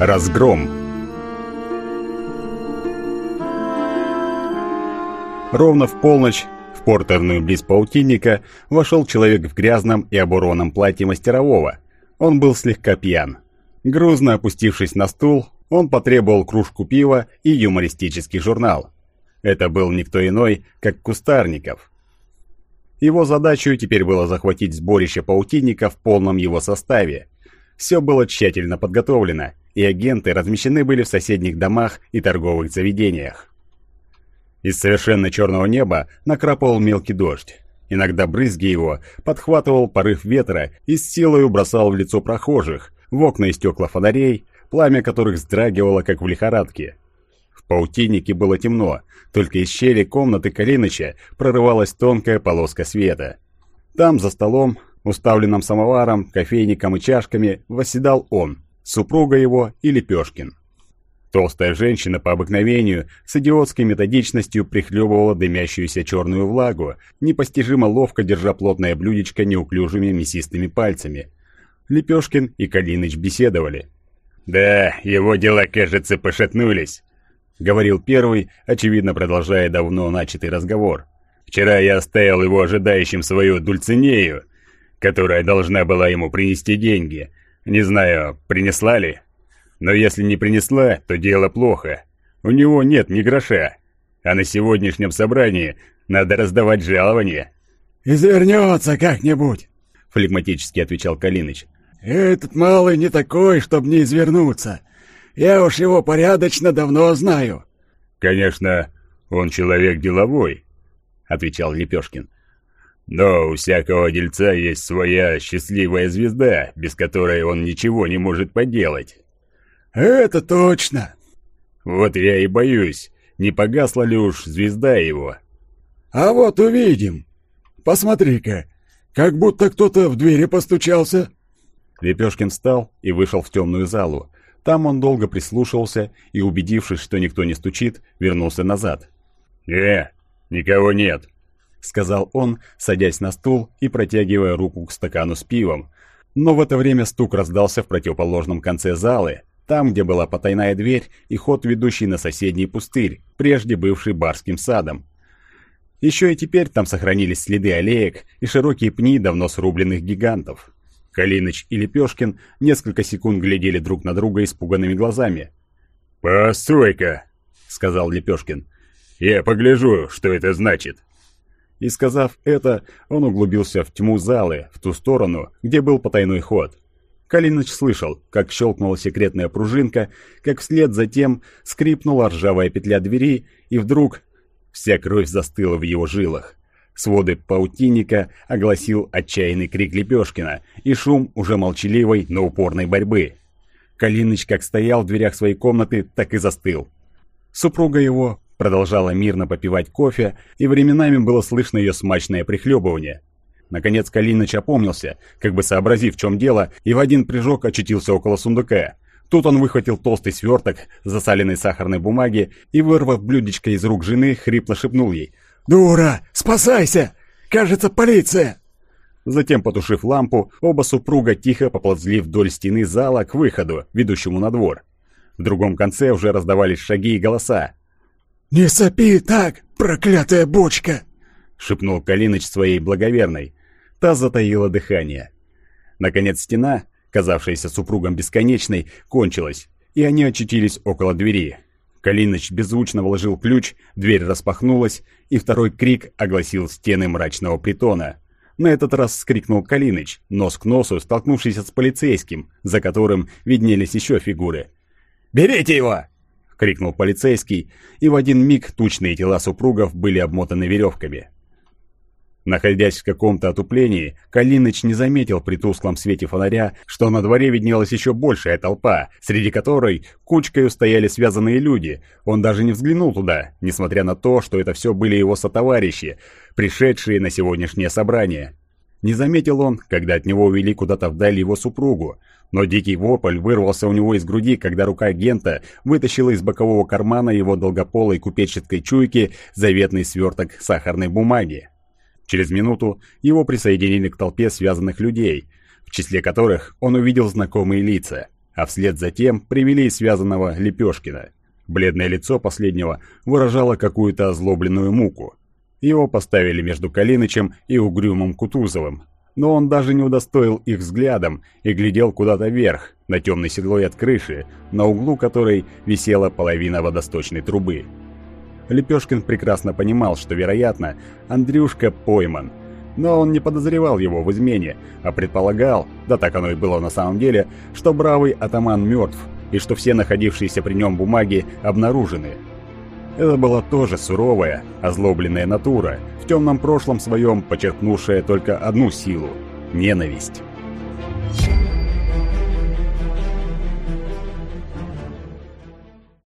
Разгром. Ровно в полночь в портерную близ паутинника вошел человек в грязном и оборванном платье мастерового. Он был слегка пьян. Грузно опустившись на стул, он потребовал кружку пива и юмористический журнал. Это был никто иной, как Кустарников. Его задачей теперь было захватить сборище паутинника в полном его составе. Все было тщательно подготовлено, и агенты размещены были в соседних домах и торговых заведениях. Из совершенно черного неба накрапывал мелкий дождь. Иногда брызги его подхватывал порыв ветра и с силой бросал в лицо прохожих, в окна и стекла фонарей, пламя которых вздрагивало, как в лихорадке. В паутиннике было темно, только из щели комнаты Калиныча прорывалась тонкая полоска света. Там, за столом, уставленным самоваром, кофейником и чашками, восседал он, супруга его и Лепешкин. Толстая женщина по обыкновению с идиотской методичностью прихлебывала дымящуюся черную влагу, непостижимо ловко держа плотное блюдечко неуклюжими мясистыми пальцами. Лепешкин и Калиныч беседовали. «Да, его дела, кажется, пошатнулись», — говорил первый, очевидно продолжая давно начатый разговор. «Вчера я оставил его ожидающим свою дульцинею, которая должна была ему принести деньги. Не знаю, принесла ли?» Но если не принесла, то дело плохо. У него нет ни гроша. А на сегодняшнем собрании надо раздавать жалование. «Извернется как-нибудь», — флегматически отвечал Калиныч. «Этот малый не такой, чтобы не извернуться. Я уж его порядочно давно знаю». «Конечно, он человек деловой», — отвечал Лепешкин. «Но у всякого дельца есть своя счастливая звезда, без которой он ничего не может поделать. «Это точно!» «Вот я и боюсь, не погасла ли уж звезда его?» «А вот увидим. Посмотри-ка, как будто кто-то в двери постучался». Лепешкин встал и вышел в темную залу. Там он долго прислушался и, убедившись, что никто не стучит, вернулся назад. «Э, никого нет», — сказал он, садясь на стул и протягивая руку к стакану с пивом. Но в это время стук раздался в противоположном конце залы, там, где была потайная дверь и ход, ведущий на соседний пустырь, прежде бывший барским садом. Еще и теперь там сохранились следы аллеек и широкие пни давно срубленных гигантов. Калиныч и Лепешкин несколько секунд глядели друг на друга испуганными глазами. «Постой-ка!» — сказал Лепешкин. «Я погляжу, что это значит». И сказав это, он углубился в тьму залы, в ту сторону, где был потайной ход. Калиныч слышал, как щелкнула секретная пружинка, как вслед за тем скрипнула ржавая петля двери, и вдруг вся кровь застыла в его жилах. Своды паутинника огласил отчаянный крик Лепешкина и шум уже молчаливой, но упорной борьбы. Калиныч как стоял в дверях своей комнаты, так и застыл. Супруга его продолжала мирно попивать кофе, и временами было слышно ее смачное прихлебывание – Наконец Калиныч опомнился, как бы сообразив, в чем дело, и в один прыжок очутился около сундука. Тут он выхватил толстый сверток засаленной сахарной бумаги и, вырвав блюдечко из рук жены, хрипло шепнул ей. «Дура! Спасайся! Кажется, полиция!» Затем, потушив лампу, оба супруга тихо поползли вдоль стены зала к выходу, ведущему на двор. В другом конце уже раздавались шаги и голоса. «Не сопи так, проклятая бочка!» — шепнул Калиныч своей благоверной. Та затаила дыхание. Наконец стена, казавшаяся супругом бесконечной, кончилась, и они очутились около двери. Калиныч беззвучно вложил ключ, дверь распахнулась, и второй крик огласил стены мрачного притона. На этот раз скрикнул Калиныч, нос к носу, столкнувшийся с полицейским, за которым виднелись еще фигуры. «Берите его!» — крикнул полицейский, и в один миг тучные тела супругов были обмотаны веревками. Находясь в каком-то отуплении, Калиныч не заметил при тусклом свете фонаря, что на дворе виднелась еще большая толпа, среди которой кучкой стояли связанные люди. Он даже не взглянул туда, несмотря на то, что это все были его сотоварищи, пришедшие на сегодняшнее собрание. Не заметил он, когда от него увели куда-то вдаль его супругу, но дикий вопль вырвался у него из груди, когда рука агента вытащила из бокового кармана его долгополой купеческой чуйки заветный сверток сахарной бумаги. Через минуту его присоединили к толпе связанных людей, в числе которых он увидел знакомые лица. а вслед за тем привели связанного Лепешкина. Бледное лицо последнего выражало какую-то озлобленную муку. Его поставили между Калинычем и угрюмым Кутузовым, но он даже не удостоил их взглядом и глядел куда-то вверх, на темный силуэт крыши, на углу которой висела половина водосточной трубы. Лепешкин прекрасно понимал, что, вероятно, Андрюшка пойман, но он не подозревал его в измене, а предполагал, да так оно и было на самом деле, что бравый атаман мертв, и что все находившиеся при нем бумаги обнаружены. Это была тоже суровая, озлобленная натура, в темном прошлом своем почерпнувшая только одну силу – ненависть.